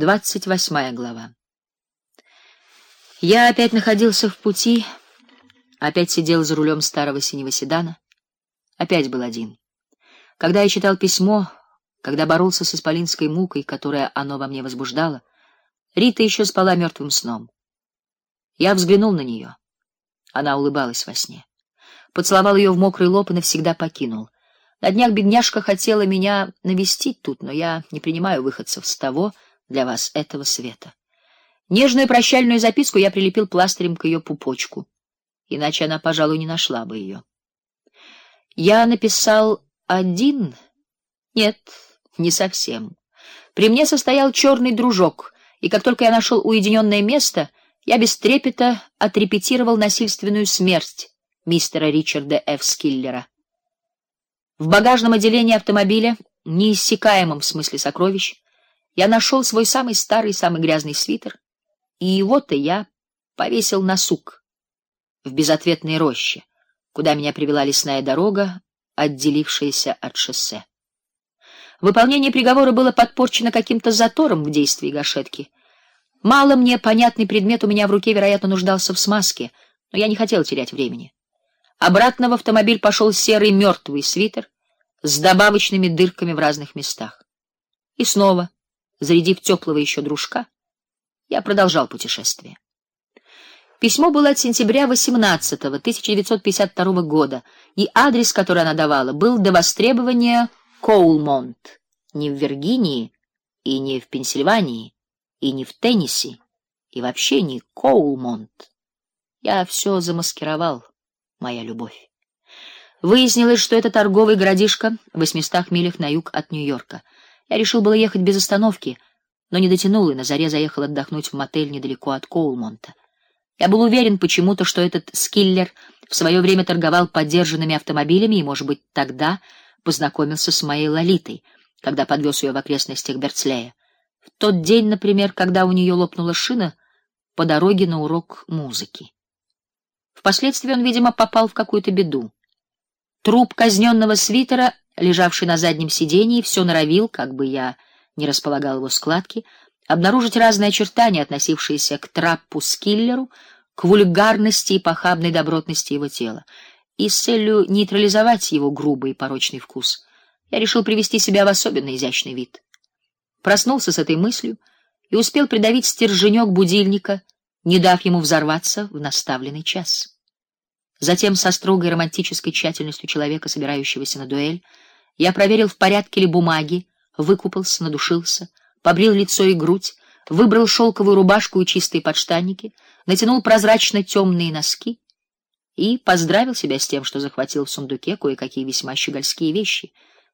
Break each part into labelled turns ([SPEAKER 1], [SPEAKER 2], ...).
[SPEAKER 1] Двадцать восьмая глава. Я опять находился в пути, опять сидел за рулем старого синего седана, опять был один. Когда я читал письмо, когда боролся с исполинской мукой, которая оно во мне возбуждало, Рита еще спала мертвым сном. Я взглянул на нее. Она улыбалась во сне. Поцеловал ее в мокрый лоб и навсегда покинул. На днях бедняжка хотела меня навестить тут, но я не принимаю выходцев с того для вас этого света. Нежную прощальную записку я прилепил пластырем к ее пупочку, иначе она, пожалуй, не нашла бы ее. Я написал один? Нет, не совсем. При мне состоял черный дружок, и как только я нашел уединенное место, я без трепета отрепетировал насильственную смерть мистера Ричарда Ф. Скиллера. В багажном отделении автомобиля, неиссякаемом в смысле сокровищ, я нашел свой самый старый, самый грязный свитер и его-то я повесил на сук в безответной роще, куда меня привела лесная дорога, отделившаяся от шоссе. Выполнение приговора было подпорчено каким-то затором в действии гашетки. Мало мне понятный предмет у меня в руке, вероятно, нуждался в смазке, но я не хотел терять времени. Обратно в автомобиль пошел серый мертвый свитер с добавочными дырками в разных местах. И снова, зарядив теплого еще дружка, я продолжал путешествие. Письмо было от сентября 18 1952 года, и адрес, который она давала, был до востребования Коулмонт, не в Виргинии и не в Пенсильвании и не в Теннесси, и вообще не Коулмонт. Я все замаскировал, моя любовь. Выяснилось, что это торговый городишко в 800 милях на юг от Нью-Йорка. Я решил было ехать без остановки, но не дотянул и на заре заехал отдохнуть в мотель недалеко от Коулмонта. Я был уверен почему-то, что этот скиллер в свое время торговал подержанными автомобилями и, может быть, тогда познакомился с моей Лолитой, когда подвез ее в окрестностях Берцлея. В тот день, например, когда у нее лопнула шина по дороге на урок музыки. Впоследствии он, видимо, попал в какую-то беду. Труп казненного свитера, лежавший на заднем сиденье, все норовил, как бы я не располагал его складки, обнаружить разные очертания, относившиеся к траппу Скиллеру, к вульгарности и похабной добротности его тела. И с целью нейтрализовать его грубый и порочный вкус, я решил привести себя в особенно изящный вид. Проснулся с этой мыслью и успел придавить стерженек будильника, не дав ему взорваться в наставленный час. Затем со строгой романтической тщательностью человека, собирающегося на дуэль, я проверил, в порядке ли бумаги, выкупался, надушился, побрил лицо и грудь, выбрал шелковую рубашку и чистые подштанники, натянул прозрачно темные носки и поздравил себя с тем, что захватил в сундуке кое-какие весьма щегольские вещи,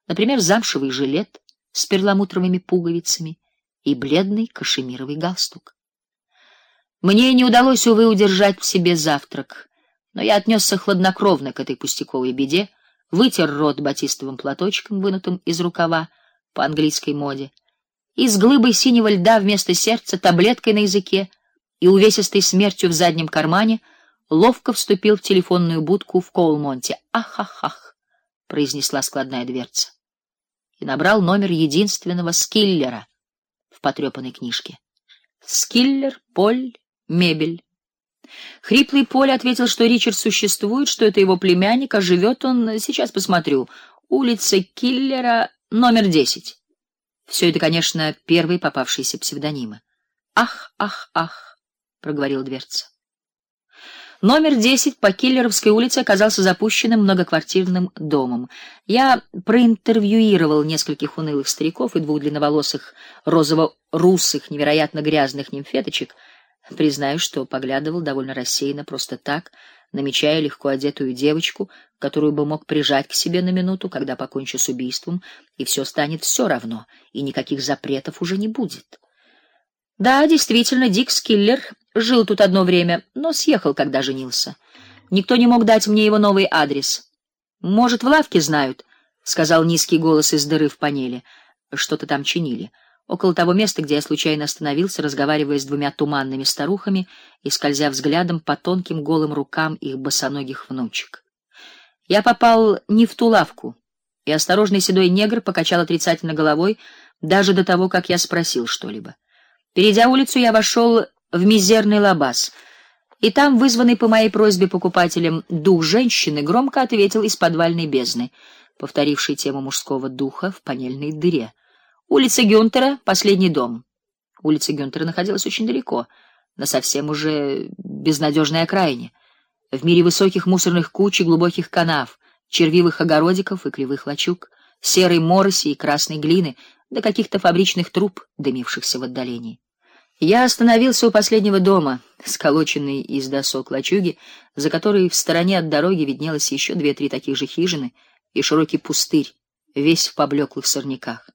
[SPEAKER 1] например, замшевый жилет с перламутровыми пуговицами и бледный кашемировый галстук. Мне не удалось увы удержать в себе завтрак, но я отнесся хладнокровно к этой пустяковой беде, вытер рот батистовым платочком, вынутым из рукава, по английской моде, и с глыбой синего льда вместо сердца, таблеткой на языке и увесистой смертью в заднем кармане ловко вступил в телефонную будку в Коулмонте. Ах-ах-ах, произнесла складная дверца. И набрал номер единственного скиллера в потрепанной книжке. Скиллер, Поль, мебель. Хриплый Поль ответил, что Ричард существует, что это его племянник, а живет он, сейчас посмотрю, улица Киллера, Номер десять. Все это, конечно, первые попавшиеся псевдонимы. Ах, ах, ах, проговорил дверца. Номер десять по Киллеровской улице оказался запущенным многоквартирным домом. Я проинтервьюировал нескольких унылых стариков и двух длинноволосых розово-русых, невероятно грязных нимфеточек. Признаю, что поглядывал довольно рассеянно, просто так, намечая легко одетую девочку, которую бы мог прижать к себе на минуту, когда покончу с убийством, и все станет все равно, и никаких запретов уже не будет. Да, действительно, Дик Скиллер жил тут одно время, но съехал, когда женился. Никто не мог дать мне его новый адрес. Может, в лавке знают, сказал низкий голос из дыры в панели. Что-то там чинили около того места, где я случайно остановился, разговаривая с двумя туманными старухами и скользя взглядом по тонким голым рукам их босоногих внучек. Я попал не в ту лавку, и осторожный седой негр покачал отрицательно головой даже до того, как я спросил что-либо. Перейдя улицу, я вошел в мизерный лабаз, и там, вызванный по моей просьбе покупателем дух женщины, громко ответил из подвальной бездны, повторивший тему мужского духа в панельной дыре. Улица Гюнтера, последний дом. Улица Гюнтера находилась очень далеко, на совсем уже безнадежной окраине, в мире высоких мусорных куч и глубоких канав, червивых огородиков и кривых лачуг, серой мороси и красной глины, до каких-то фабричных труб, дымившихся в отдалении. Я остановился у последнего дома, сколоченной из досок лачуги, за которой в стороне от дороги виднелось еще две-три таких же хижины и широкий пустырь, весь в поблеклых сорняках.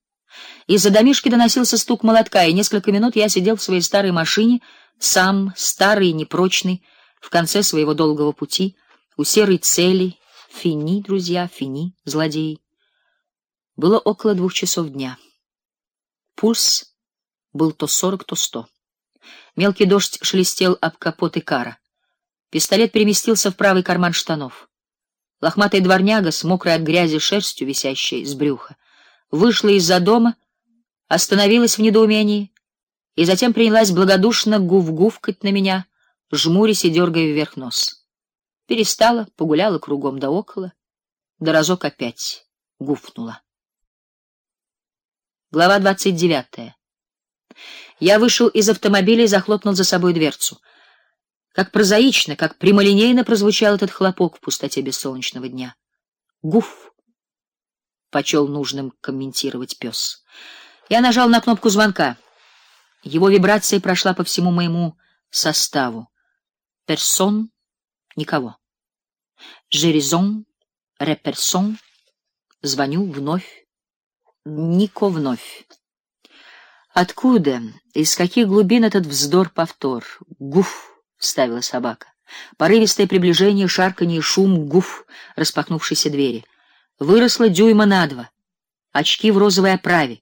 [SPEAKER 1] Из-за домишки доносился стук молотка, и несколько минут я сидел в своей старой машине, сам, старый и непрочный, в конце своего долгого пути, у серой цели, фини, друзья, фини, злодеи. Было около двух часов дня. Пульс был то сорок, то сто. Мелкий дождь шелестел об капот и кара. Пистолет переместился в правый карман штанов. Лохматая дворняга с мокрой от грязи шерстью, висящей с брюха, вышла из-за дома, остановилась в недоумении и затем принялась благодушно гув-гувкать на меня, жмурясь и дергая вверх нос. Перестала, погуляла кругом да около, да разок опять гуфнула. Глава двадцать девятая. Я вышел из автомобиля и захлопнул за собой дверцу. Как прозаично, как прямолинейно прозвучал этот хлопок в пустоте бессолнечного дня. Гуф. Почел нужным комментировать пес. Я нажал на кнопку звонка. Его вибрация прошла по всему моему составу. Персон никого. Жеризон, реперсон. Звоню вновь. Нико вновь. Откуда, из каких глубин этот вздор-повтор? Гуф, вставила собака. Порывистое приближение, шарканье, шум, гуф распахнувшейся двери. Выросла дюйма на два. Очки в розовой оправе,